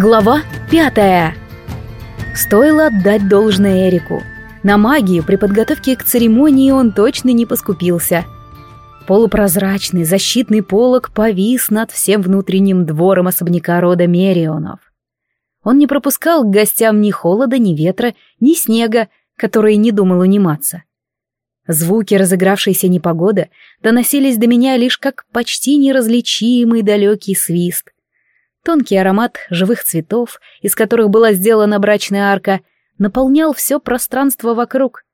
Глава пятая. Стоило отдать должное Эрику. На магию при подготовке к церемонии он точно не поскупился. Полупрозрачный защитный полог повис над всем внутренним двором особняка рода Мерионов. Он не пропускал к гостям ни холода, ни ветра, ни снега, который не думал униматься. Звуки разыгравшейся непогоды доносились до меня лишь как почти неразличимый далекий свист — Тонкий аромат живых цветов, из которых была сделана брачная арка, наполнял все пространство вокруг.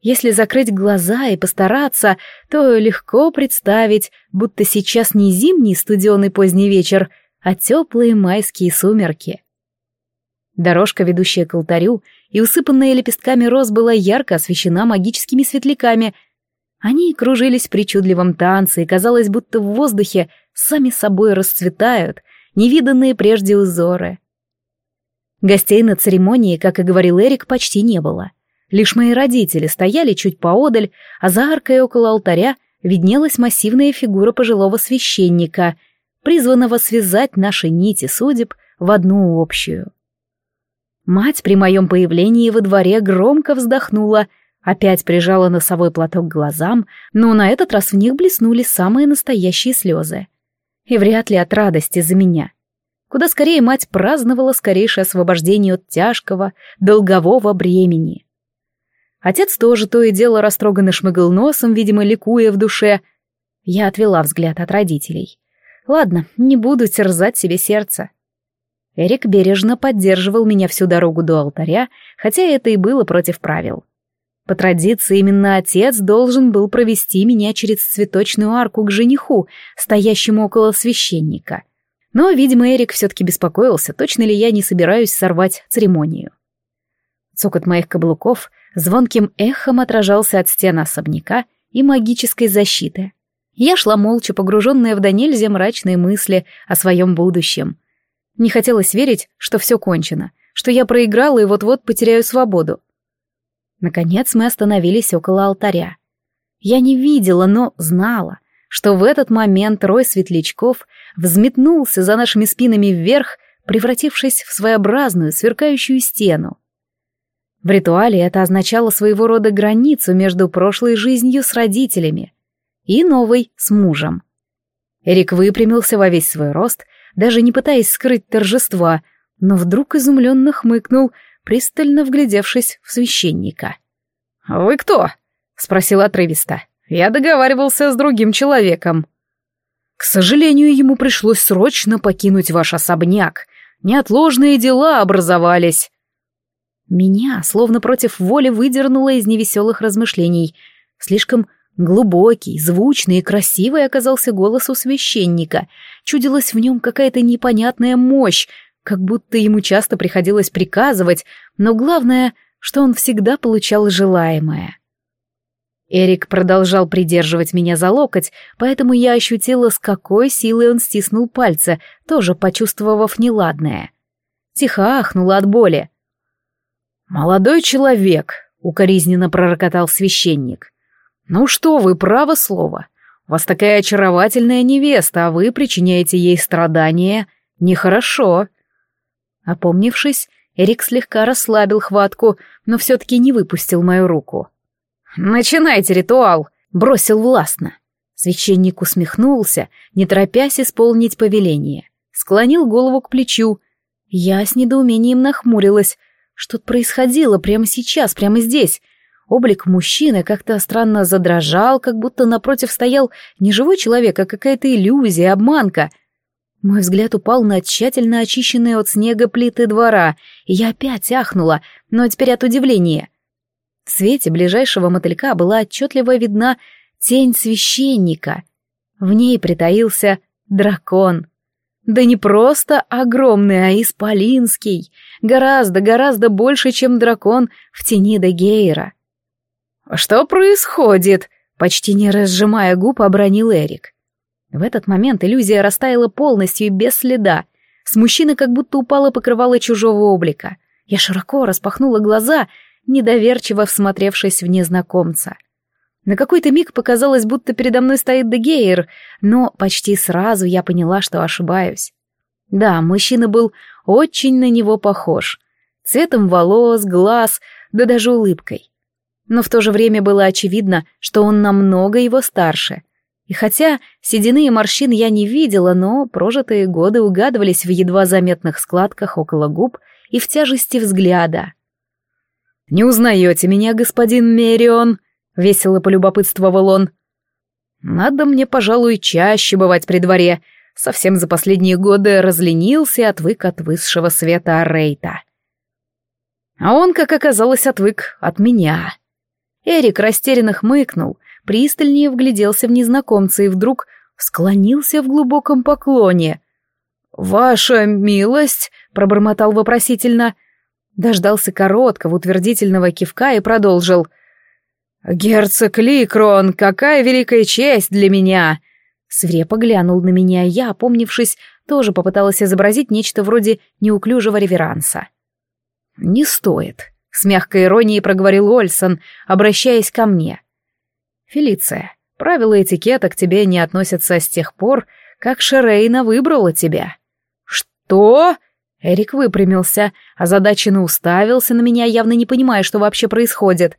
Если закрыть глаза и постараться, то легко представить, будто сейчас не зимний студеный поздний вечер, а теплые майские сумерки. Дорожка, ведущая к алтарю, и усыпанная лепестками роз была ярко освещена магическими светляками. Они кружились в причудливом танце, и казалось, будто в воздухе сами собой расцветают — невиданные прежде узоры. Гостей на церемонии, как и говорил Эрик, почти не было. Лишь мои родители стояли чуть поодаль, а за аркой около алтаря виднелась массивная фигура пожилого священника, призванного связать наши нити судеб в одну общую. Мать при моем появлении во дворе громко вздохнула, опять прижала носовой платок к глазам, но на этот раз в них блеснули самые настоящие слезы. И вряд ли от радости за меня. Куда скорее мать праздновала скорейшее освобождение от тяжкого, долгового бремени. Отец тоже то и дело растроганно шмыгал носом, видимо, ликуя в душе. Я отвела взгляд от родителей. Ладно, не буду терзать себе сердце. Эрик бережно поддерживал меня всю дорогу до алтаря, хотя это и было против правил. По традиции, именно отец должен был провести меня через цветочную арку к жениху, стоящему около священника. Но, видимо, Эрик все-таки беспокоился, точно ли я не собираюсь сорвать церемонию. Цокот моих каблуков звонким эхом отражался от стен особняка и магической защиты. Я шла молча, погруженная в до нельзя мрачные мысли о своем будущем. Не хотелось верить, что все кончено, что я проиграла и вот-вот потеряю свободу. Наконец мы остановились около алтаря. Я не видела, но знала, что в этот момент рой светлячков взметнулся за нашими спинами вверх, превратившись в своеобразную сверкающую стену. В ритуале это означало своего рода границу между прошлой жизнью с родителями и новой с мужем. Эрик выпрямился во весь свой рост, даже не пытаясь скрыть торжества, но вдруг изумленно хмыкнул, пристально вглядевшись в священника. «Вы кто?» — спросил отрывисто. «Я договаривался с другим человеком». «К сожалению, ему пришлось срочно покинуть ваш особняк. Неотложные дела образовались». Меня, словно против воли, выдернуло из невеселых размышлений. Слишком глубокий, звучный и красивый оказался голос у священника. Чудилась в нем какая-то непонятная мощь, как будто ему часто приходилось приказывать, но главное, что он всегда получал желаемое. Эрик продолжал придерживать меня за локоть, поэтому я ощутила, с какой силой он стиснул пальцы, тоже почувствовав неладное. Тихо ахнула от боли. «Молодой человек», — укоризненно пророкотал священник. «Ну что вы, право слово. У вас такая очаровательная невеста, а вы причиняете ей страдания. Нехорошо». Опомнившись, Эрик слегка расслабил хватку, но все-таки не выпустил мою руку. «Начинайте ритуал!» — бросил властно. Священник усмехнулся, не торопясь исполнить повеление. Склонил голову к плечу. Я с недоумением нахмурилась. Что-то происходило прямо сейчас, прямо здесь. Облик мужчины как-то странно задрожал, как будто напротив стоял не живой человек, а какая-то иллюзия, обманка — мой взгляд упал на тщательно очищенные от снега плиты двора, и я опять ахнула, но теперь от удивления. В свете ближайшего мотылька была отчетливо видна тень священника. В ней притаился дракон. Да не просто огромный, а исполинский. Гораздо-гораздо больше, чем дракон в тени Дегейра. «Что происходит?» — почти не разжимая губ, обронил Эрик. В этот момент иллюзия растаяла полностью и без следа. С мужчины как будто упало покрывало чужого облика. Я широко распахнула глаза, недоверчиво всмотревшись в незнакомца. На какой-то миг показалось, будто передо мной стоит Дегейр, но почти сразу я поняла, что ошибаюсь. Да, мужчина был очень на него похож. Цветом волос, глаз, да даже улыбкой. Но в то же время было очевидно, что он намного его старше. И хотя седины и морщин я не видела, но прожитые годы угадывались в едва заметных складках около губ и в тяжести взгляда. «Не узнаете меня, господин Мерион?» — весело полюбопытствовал он. «Надо мне, пожалуй, чаще бывать при дворе. Совсем за последние годы разленился и отвык от высшего света Рейта. А он, как оказалось, отвык от меня». Эрик растерянно хмыкнул, пристальнее вгляделся в незнакомца и вдруг склонился в глубоком поклоне. «Ваша милость!» — пробормотал вопросительно. Дождался короткого утвердительного кивка и продолжил — «Герцог Ликрон, какая великая честь для меня!» Свирепо глянул на меня, я, опомнившись, тоже попыталась изобразить нечто вроде неуклюжего реверанса. «Не стоит», — с мягкой иронией проговорил Ольсон, обращаясь ко мне. «Фелиция, правила этикета к тебе не относятся с тех пор, как Шерейна выбрала тебя». «Что?» Эрик выпрямился, озадаченно уставился на меня, явно не понимая, что вообще происходит.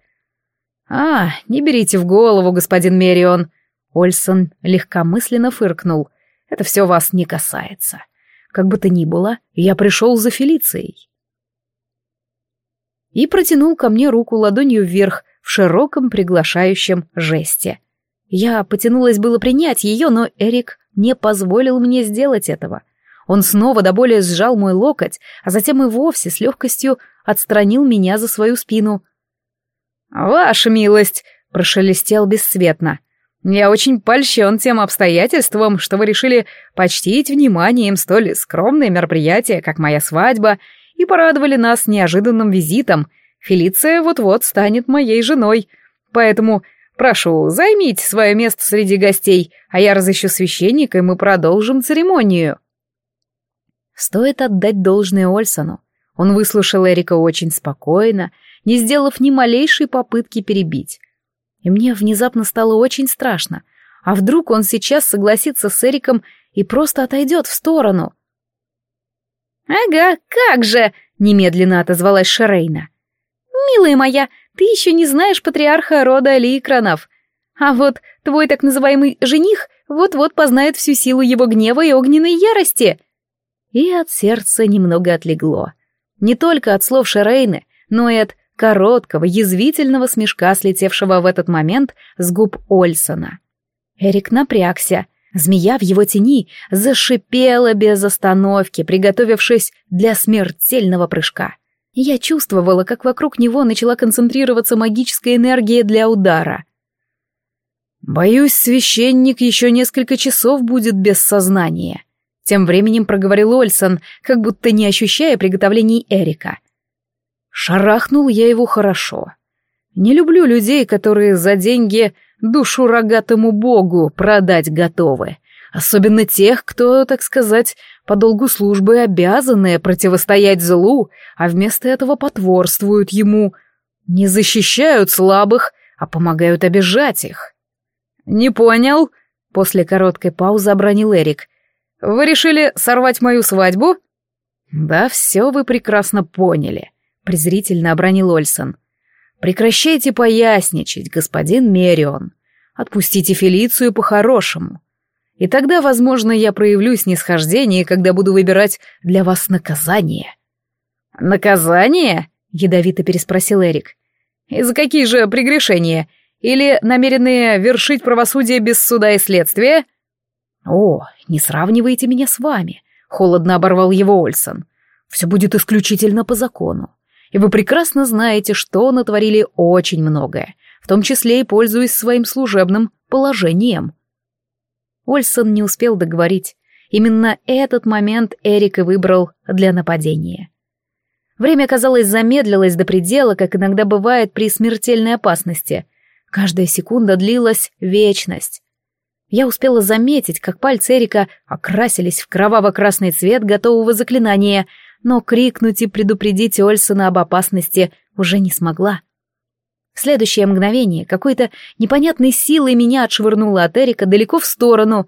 «А, не берите в голову, господин Мерион!» Ольсон легкомысленно фыркнул. «Это все вас не касается. Как бы то ни было, я пришел за Фелицией». И протянул ко мне руку ладонью вверх в широком приглашающем жесте. Я потянулась было принять ее, но Эрик не позволил мне сделать этого. Он снова до боли сжал мой локоть, а затем и вовсе с легкостью отстранил меня за свою спину — «Ваша милость!» — прошелестел бесцветно. «Я очень польщен тем обстоятельством, что вы решили почтить вниманием столь скромное мероприятие, как моя свадьба, и порадовали нас неожиданным визитом. Фелиция вот-вот станет моей женой. Поэтому прошу, займите свое место среди гостей, а я разыщу священника, и мы продолжим церемонию». Стоит отдать должное Ольсону. Он выслушал Эрика очень спокойно, не сделав ни малейшей попытки перебить. И мне внезапно стало очень страшно. А вдруг он сейчас согласится с Эриком и просто отойдет в сторону? «Ага, как же!» — немедленно отозвалась Шерейна. «Милая моя, ты еще не знаешь патриарха рода Ликронов. А вот твой так называемый жених вот-вот познает всю силу его гнева и огненной ярости». И от сердца немного отлегло. Не только от слов Шерейны, но и от короткого, язвительного смешка, слетевшего в этот момент с губ Ольсона. Эрик напрягся. Змея в его тени зашипела без остановки, приготовившись для смертельного прыжка. Я чувствовала, как вокруг него начала концентрироваться магическая энергия для удара. «Боюсь, священник еще несколько часов будет без сознания», — тем временем проговорил Ольсон, как будто не ощущая приготовлений Эрика — Шарахнул я его хорошо. Не люблю людей, которые за деньги душу рогатому богу продать готовы. Особенно тех, кто, так сказать, по долгу службы обязаны противостоять злу, а вместо этого потворствуют ему. Не защищают слабых, а помогают обижать их. «Не понял?» — после короткой паузы обронил Эрик. «Вы решили сорвать мою свадьбу?» «Да все вы прекрасно поняли презрительно обронил Ольсон. «Прекращайте поясничать, господин Мерион. Отпустите Фелицию по-хорошему. И тогда, возможно, я проявлю снисхождение, когда буду выбирать для вас наказание». «Наказание?» — ядовито переспросил Эрик. «И за какие же прегрешения? Или намерены вершить правосудие без суда и следствия?» «О, не сравнивайте меня с вами», — холодно оборвал его Ольсон. «Все будет исключительно по закону и вы прекрасно знаете, что натворили очень многое, в том числе и пользуясь своим служебным положением. Ольсон не успел договорить. Именно этот момент Эрик и выбрал для нападения. Время, казалось, замедлилось до предела, как иногда бывает при смертельной опасности. Каждая секунда длилась вечность. Я успела заметить, как пальцы Эрика окрасились в кроваво-красный цвет готового заклинания — но крикнуть и предупредить Ольсона об опасности уже не смогла. В следующее мгновение какой-то непонятной силой меня отшвырнуло от Эрика далеко в сторону.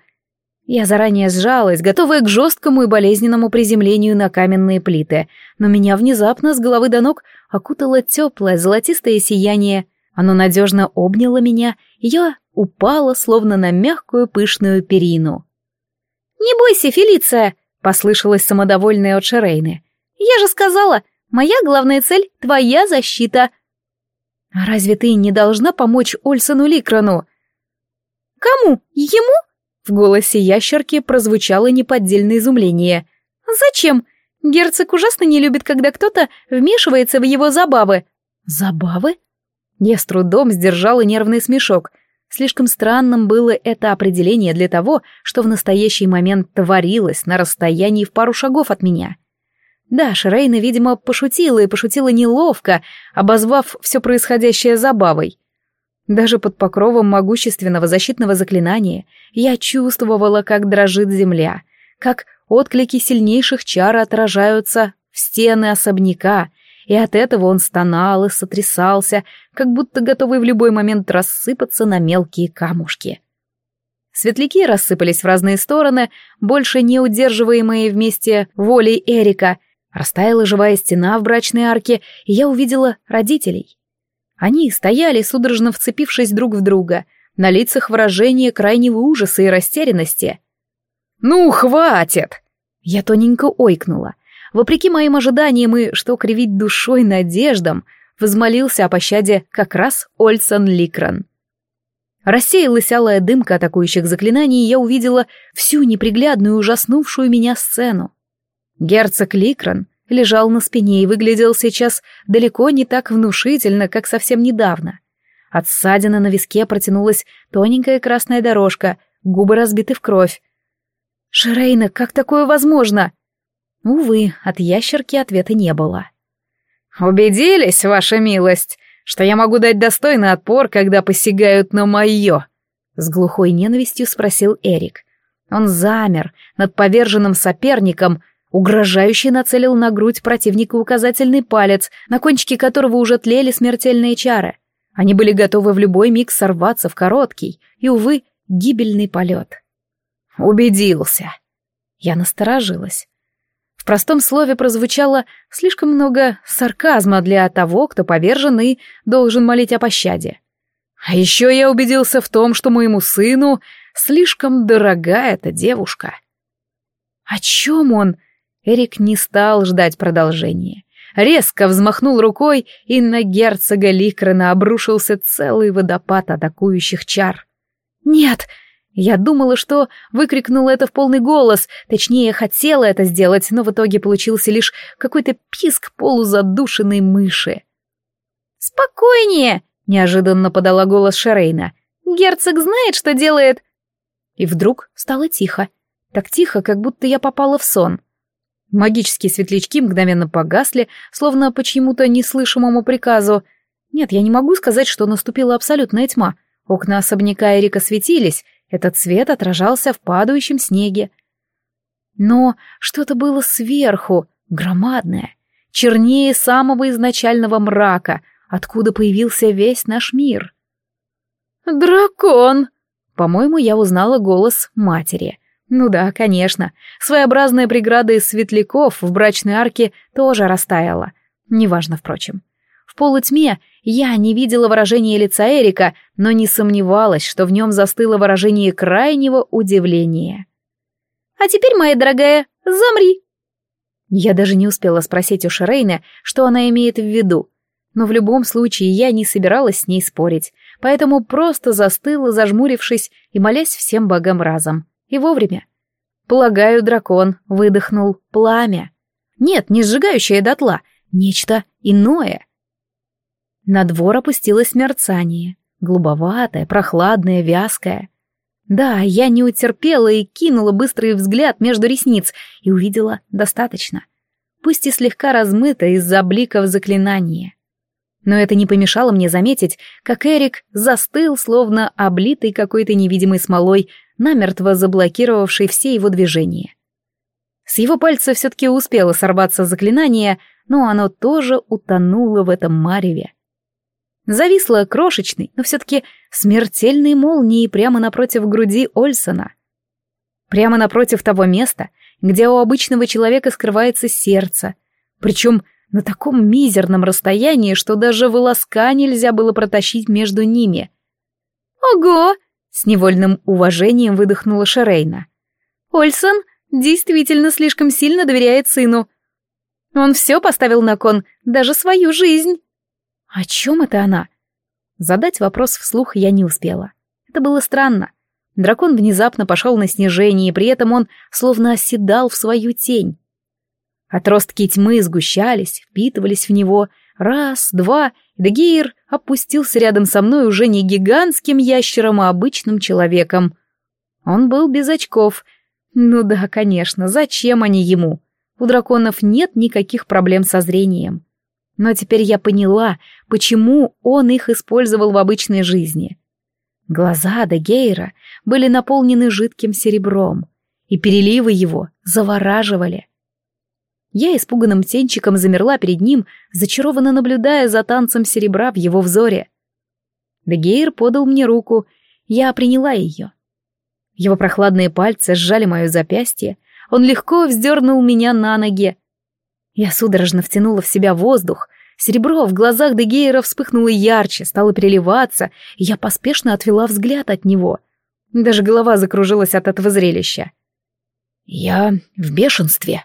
Я заранее сжалась, готовая к жесткому и болезненному приземлению на каменные плиты, но меня внезапно с головы до ног окутало теплое золотистое сияние. Оно надежно обняло меня, и я упала, словно на мягкую пышную перину. «Не бойся, Фелиция!» — послышалась самодовольная от Шерейны. «Я же сказала, моя главная цель — твоя защита!» «А разве ты не должна помочь Ольсону Ликрану?» «Кому? Ему?» В голосе ящерки прозвучало неподдельное изумление. «Зачем? Герцог ужасно не любит, когда кто-то вмешивается в его забавы». «Забавы?» Я с трудом сдержала нервный смешок. Слишком странным было это определение для того, что в настоящий момент творилось на расстоянии в пару шагов от меня. Да, Шрейна, видимо, пошутила и пошутила неловко, обозвав все происходящее забавой. Даже под покровом могущественного защитного заклинания я чувствовала, как дрожит земля, как отклики сильнейших чар отражаются в стены особняка, и от этого он стонал и сотрясался, как будто готовый в любой момент рассыпаться на мелкие камушки. Светляки рассыпались в разные стороны, больше не удерживаемые вместе волей Эрика. Растаяла живая стена в брачной арке, и я увидела родителей. Они стояли, судорожно вцепившись друг в друга, на лицах выражение крайнего ужаса и растерянности. «Ну, хватит!» Я тоненько ойкнула. Вопреки моим ожиданиям и, что кривить душой надеждам, возмолился о пощаде как раз Ольсон Ликран. Рассеялась алая дымка атакующих заклинаний, и я увидела всю неприглядную ужаснувшую меня сцену. Герцог Ликран лежал на спине и выглядел сейчас далеко не так внушительно, как совсем недавно. От ссадины на виске протянулась тоненькая красная дорожка, губы разбиты в кровь. «Ширейна, как такое возможно?» Увы, от ящерки ответа не было. «Убедились, ваша милость, что я могу дать достойный отпор, когда посягают на мое?» С глухой ненавистью спросил Эрик. Он замер над поверженным соперником, угрожающе нацелил на грудь противника указательный палец, на кончике которого уже тлели смертельные чары. Они были готовы в любой миг сорваться в короткий и, увы, гибельный полет. «Убедился». Я насторожилась. В простом слове прозвучало слишком много сарказма для того, кто повержен и должен молить о пощаде. А еще я убедился в том, что моему сыну слишком дорога эта девушка. О чем он? Эрик не стал ждать продолжения. Резко взмахнул рукой, и на герцога Ликрена обрушился целый водопад атакующих чар. «Нет!» Я думала, что выкрикнула это в полный голос, точнее, хотела это сделать, но в итоге получился лишь какой-то писк полузадушенной мыши. «Спокойнее!» — неожиданно подала голос Шерейна. «Герцог знает, что делает!» И вдруг стало тихо. Так тихо, как будто я попала в сон. Магические светлячки мгновенно погасли, словно по чьему-то неслышимому приказу. Нет, я не могу сказать, что наступила абсолютная тьма. Окна особняка Эрика светились, этот свет отражался в падающем снеге. Но что-то было сверху, громадное, чернее самого изначального мрака, откуда появился весь наш мир. «Дракон!» По-моему, я узнала голос матери — ну да, конечно. Своеобразная преграда из светляков в брачной арке тоже растаяла. Неважно, впрочем. В полутьме я не видела выражения лица Эрика, но не сомневалась, что в нем застыло выражение крайнего удивления. «А теперь, моя дорогая, замри!» Я даже не успела спросить у Шерейна, что она имеет в виду, но в любом случае я не собиралась с ней спорить, поэтому просто застыла, зажмурившись и молясь всем богам разом. И вовремя. Полагаю, дракон выдохнул пламя. Нет, не сжигающее дотла, нечто иное. На двор опустилось мерцание, голубоватое, прохладное, вязкое. Да, я не утерпела и кинула быстрый взгляд между ресниц и увидела достаточно. Пусть и слегка размыто из-за бликов заклинания. Но это не помешало мне заметить, как Эрик застыл, словно облитый какой-то невидимой смолой, намертво заблокировавший все его движения. С его пальца все-таки успело сорваться заклинание, но оно тоже утонуло в этом мареве. Зависла крошечной, но все-таки смертельной молнией прямо напротив груди Ольсона. Прямо напротив того места, где у обычного человека скрывается сердце. Причем на таком мизерном расстоянии, что даже волоска нельзя было протащить между ними. «Ого!» — с невольным уважением выдохнула Шерейна. «Ольсон действительно слишком сильно доверяет сыну. Он все поставил на кон, даже свою жизнь». «О чем это она?» Задать вопрос вслух я не успела. Это было странно. Дракон внезапно пошел на снижение, и при этом он словно оседал в свою тень. Отростки тьмы сгущались, впитывались в него. Раз, два, Дагейр опустился рядом со мной уже не гигантским ящером, а обычным человеком. Он был без очков. Ну да, конечно, зачем они ему? У драконов нет никаких проблем со зрением. Но теперь я поняла, почему он их использовал в обычной жизни. Глаза Дагейра были наполнены жидким серебром, и переливы его завораживали. Я испуганным птенчиком замерла перед ним, зачарованно наблюдая за танцем серебра в его взоре. Дагейр подал мне руку, я приняла ее. Его прохладные пальцы сжали мое запястье, он легко вздернул меня на ноги. Я судорожно втянула в себя воздух, Серебро в глазах Дегейра вспыхнуло ярче, стало переливаться, и я поспешно отвела взгляд от него. Даже голова закружилась от этого зрелища. «Я в бешенстве».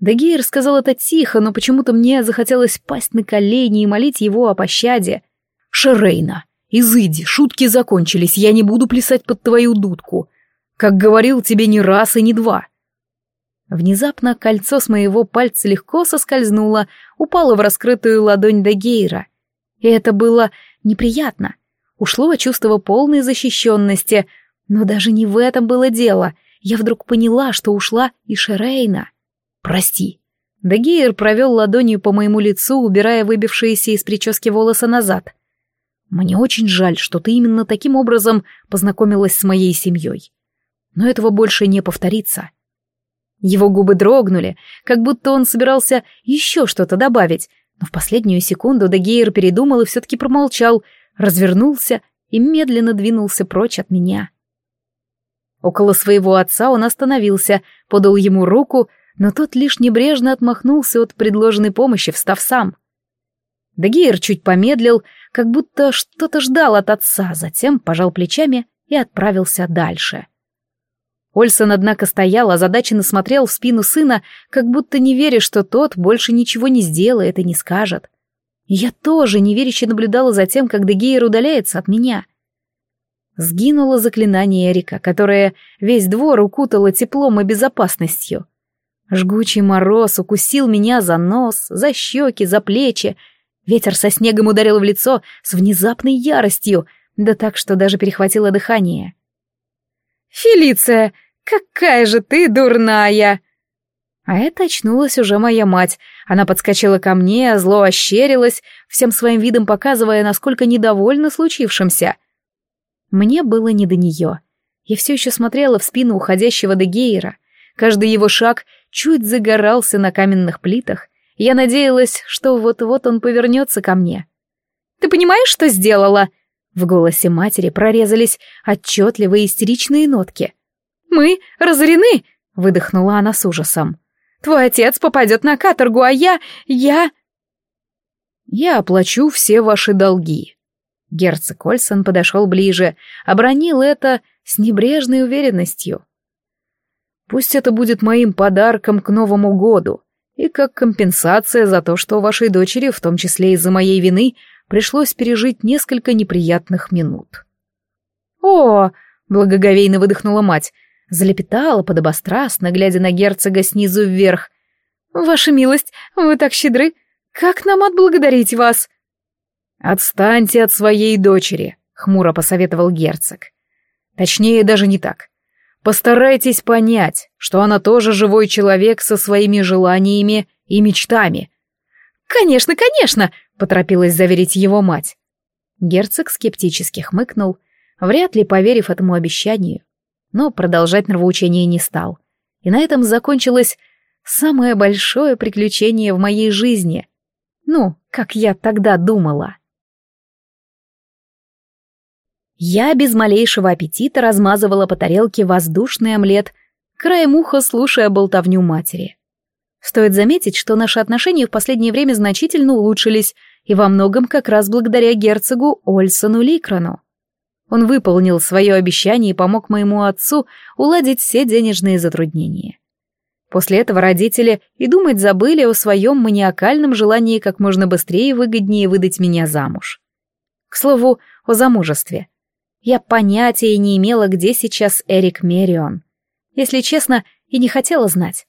Дегейр сказал это тихо, но почему-то мне захотелось пасть на колени и молить его о пощаде. «Шерейна, изыди, шутки закончились, я не буду плясать под твою дудку. Как говорил тебе не раз и не два. Внезапно кольцо с моего пальца легко соскользнуло, упало в раскрытую ладонь Дагейра. И это было неприятно. Ушло чувство полной защищенности, но даже не в этом было дело. Я вдруг поняла, что ушла и Шерейна. «Прости». Дагейр провел ладонью по моему лицу, убирая выбившиеся из прически волосы назад. «Мне очень жаль, что ты именно таким образом познакомилась с моей семьей. Но этого больше не повторится». Его губы дрогнули, как будто он собирался еще что-то добавить, но в последнюю секунду Дегейр передумал и все-таки промолчал, развернулся и медленно двинулся прочь от меня. Около своего отца он остановился, подал ему руку, но тот лишь небрежно отмахнулся от предложенной помощи, встав сам. Дегейр чуть помедлил, как будто что-то ждал от отца, затем пожал плечами и отправился дальше. — Ольсон, однако, стоял, озадаченно смотрел в спину сына, как будто не веря, что тот больше ничего не сделает и не скажет. я тоже неверяще наблюдала за тем, как Дегейр удаляется от меня. Сгинуло заклинание Эрика, которое весь двор укутало теплом и безопасностью. Жгучий мороз укусил меня за нос, за щеки, за плечи. Ветер со снегом ударил в лицо с внезапной яростью, да так, что даже перехватило дыхание. «Фелиция, «Какая же ты дурная!» А это очнулась уже моя мать. Она подскочила ко мне, зло ощерилась, всем своим видом показывая, насколько недовольна случившимся. Мне было не до нее. Я все еще смотрела в спину уходящего Дегейра. Каждый его шаг чуть загорался на каменных плитах. Я надеялась, что вот-вот он повернется ко мне. «Ты понимаешь, что сделала?» В голосе матери прорезались отчетливые истеричные нотки. Мы разорены!» — выдохнула она с ужасом. «Твой отец попадет на каторгу, а я... я...» «Я оплачу все ваши долги». Герцог Ольсон подошел ближе, обронил это с небрежной уверенностью. «Пусть это будет моим подарком к Новому году и как компенсация за то, что вашей дочери, в том числе из-за моей вины, пришлось пережить несколько неприятных минут». «О!» — благоговейно выдохнула мать. Залепетала подобострастно, глядя на герцога снизу вверх. «Ваша милость, вы так щедры! Как нам отблагодарить вас?» «Отстаньте от своей дочери», — хмуро посоветовал герцог. «Точнее, даже не так. Постарайтесь понять, что она тоже живой человек со своими желаниями и мечтами». «Конечно, конечно!» — поторопилась заверить его мать. Герцог скептически хмыкнул, вряд ли поверив этому обещанию но продолжать нравоучение не стал. И на этом закончилось самое большое приключение в моей жизни. Ну, как я тогда думала. Я без малейшего аппетита размазывала по тарелке воздушный омлет, краем уха слушая болтовню матери. Стоит заметить, что наши отношения в последнее время значительно улучшились, и во многом как раз благодаря герцогу Ольсону Ликрану. Он выполнил свое обещание и помог моему отцу уладить все денежные затруднения. После этого родители и думать забыли о своем маниакальном желании как можно быстрее и выгоднее выдать меня замуж. К слову, о замужестве. Я понятия не имела, где сейчас Эрик Мерион. Если честно, и не хотела знать.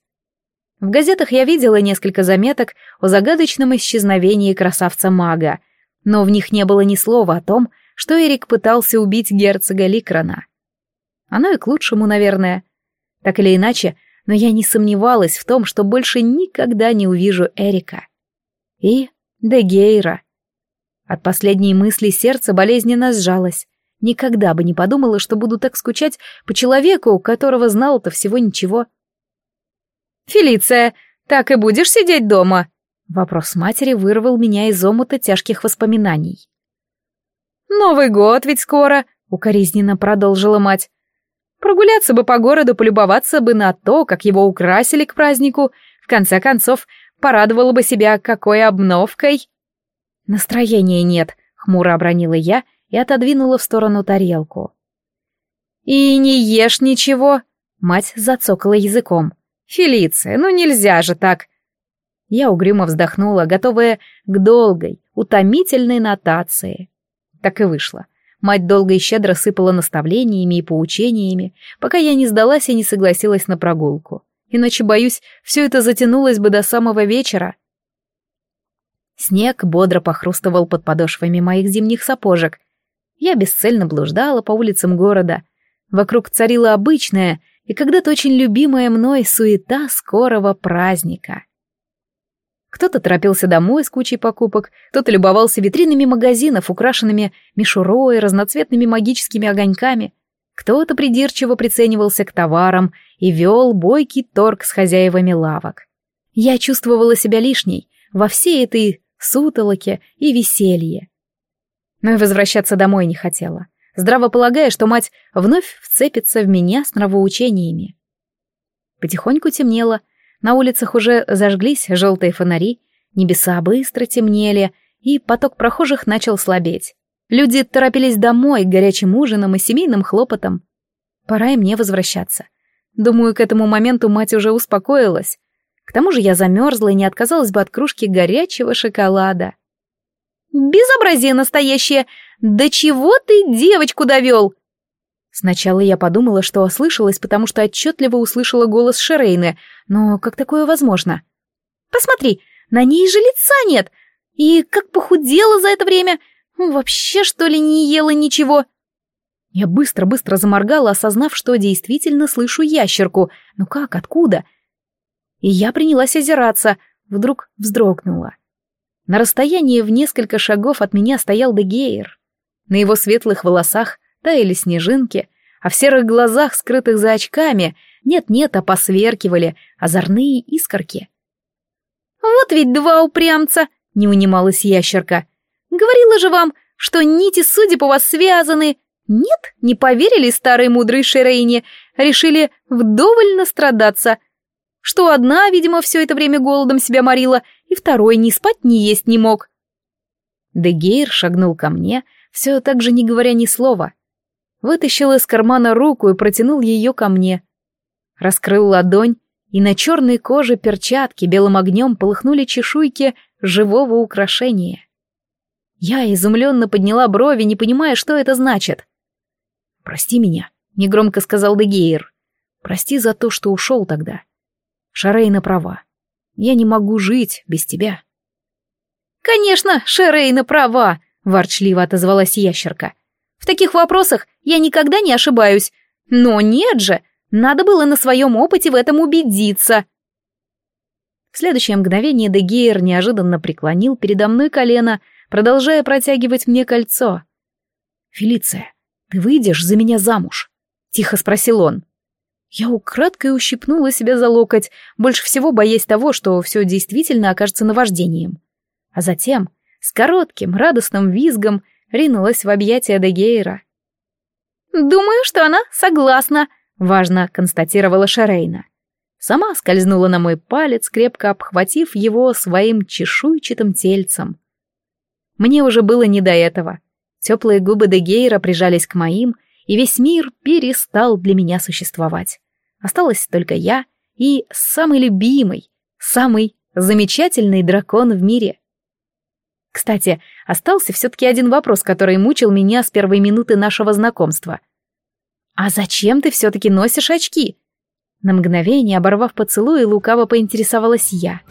В газетах я видела несколько заметок о загадочном исчезновении красавца-мага, но в них не было ни слова о том, что Эрик пытался убить герцога Ликрана. Оно и к лучшему, наверное. Так или иначе, но я не сомневалась в том, что больше никогда не увижу Эрика. И Дегейра. От последней мысли сердце болезненно сжалось. Никогда бы не подумала, что буду так скучать по человеку, которого знал-то всего ничего. «Фелиция, так и будешь сидеть дома?» Вопрос матери вырвал меня из омута тяжких воспоминаний. «Новый год ведь скоро», — укоризненно продолжила мать. «Прогуляться бы по городу, полюбоваться бы на то, как его украсили к празднику. В конце концов, порадовала бы себя какой обновкой». «Настроения нет», — хмуро обронила я и отодвинула в сторону тарелку. «И не ешь ничего», — мать зацокала языком. «Фелиция, ну нельзя же так!» Я угрюмо вздохнула, готовая к долгой, утомительной нотации. Так и вышло. Мать долго и щедро сыпала наставлениями и поучениями, пока я не сдалась и не согласилась на прогулку. Иначе, боюсь, все это затянулось бы до самого вечера. Снег бодро похрустывал под подошвами моих зимних сапожек. Я бесцельно блуждала по улицам города. Вокруг царила обычная, и когда-то очень любимая мной суета скорого праздника. Кто-то торопился домой с кучей покупок, кто-то любовался витринами магазинов, украшенными мишурой, разноцветными магическими огоньками, кто-то придирчиво приценивался к товарам и вел бойкий торг с хозяевами лавок. Я чувствовала себя лишней во всей этой сутолоке и веселье. Но и возвращаться домой не хотела здраво полагая, что мать вновь вцепится в меня с нравоучениями. Потихоньку темнело, на улицах уже зажглись желтые фонари, небеса быстро темнели, и поток прохожих начал слабеть. Люди торопились домой к горячим ужинам и семейным хлопотам. Пора и мне возвращаться. Думаю, к этому моменту мать уже успокоилась. К тому же я замерзла и не отказалась бы от кружки горячего шоколада. «Безобразие настоящее! Да чего ты девочку довел?» Сначала я подумала, что ослышалась, потому что отчетливо услышала голос Шерейны, но как такое возможно? «Посмотри, на ней же лица нет! И как похудела за это время! Вообще, что ли, не ела ничего?» Я быстро-быстро заморгала, осознав, что действительно слышу ящерку. Ну как, откуда? И я принялась озираться, вдруг вздрогнула. На расстоянии в несколько шагов от меня стоял Дегейр. На его светлых волосах таяли снежинки, а в серых глазах, скрытых за очками, нет-нет, а посверкивали озорные искорки. «Вот ведь два упрямца!» — не унималась ящерка. «Говорила же вам, что нити судеб у вас связаны!» «Нет, не поверили старой мудрой Шерейне, решили вдоволь настрадаться. Что одна, видимо, все это время голодом себя морила, и второй ни спать, ни есть не мог. Дегейр шагнул ко мне, все так же не говоря ни слова. Вытащил из кармана руку и протянул ее ко мне. Раскрыл ладонь, и на черной коже перчатки белым огнем полыхнули чешуйки живого украшения. Я изумленно подняла брови, не понимая, что это значит. «Прости меня», — негромко сказал Дегейр. «Прости за то, что ушел тогда. Шарейна права. Я не могу жить без тебя». «Конечно, Шерейна права», — ворчливо отозвалась ящерка. «В таких вопросах я никогда не ошибаюсь. Но нет же, надо было на своем опыте в этом убедиться». В следующее мгновение Дегейр неожиданно преклонил передо мной колено, продолжая протягивать мне кольцо. «Фелиция, ты выйдешь за меня замуж?» — тихо спросил он. Я украдкой ущипнула себя за локоть, больше всего боясь того, что все действительно окажется наваждением. А затем, с коротким, радостным визгом, ринулась в объятия Дегейра. «Думаю, что она согласна», Важно констатировала Шарейна. Сама скользнула на мой палец, крепко обхватив его своим чешуйчатым тельцем. Мне уже было не до этого. Теплые губы Дегейра прижались к моим, и весь мир перестал для меня существовать. Осталась только я и самый любимый, самый замечательный дракон в мире. Кстати, остался все-таки один вопрос, который мучил меня с первой минуты нашего знакомства. «А зачем ты все-таки носишь очки?» На мгновение, оборвав поцелуй, лукаво поинтересовалась я.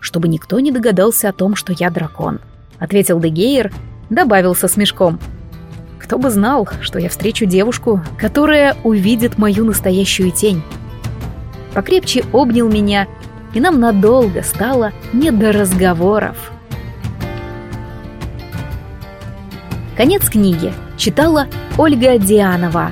«Чтобы никто не догадался о том, что я дракон», — ответил Дегейр, добавил со смешком. «Кто бы знал, что я встречу девушку, которая увидит мою настоящую тень». Покрепче обнял меня, и нам надолго стало не до разговоров. Конец книги. Читала Ольга Дианова.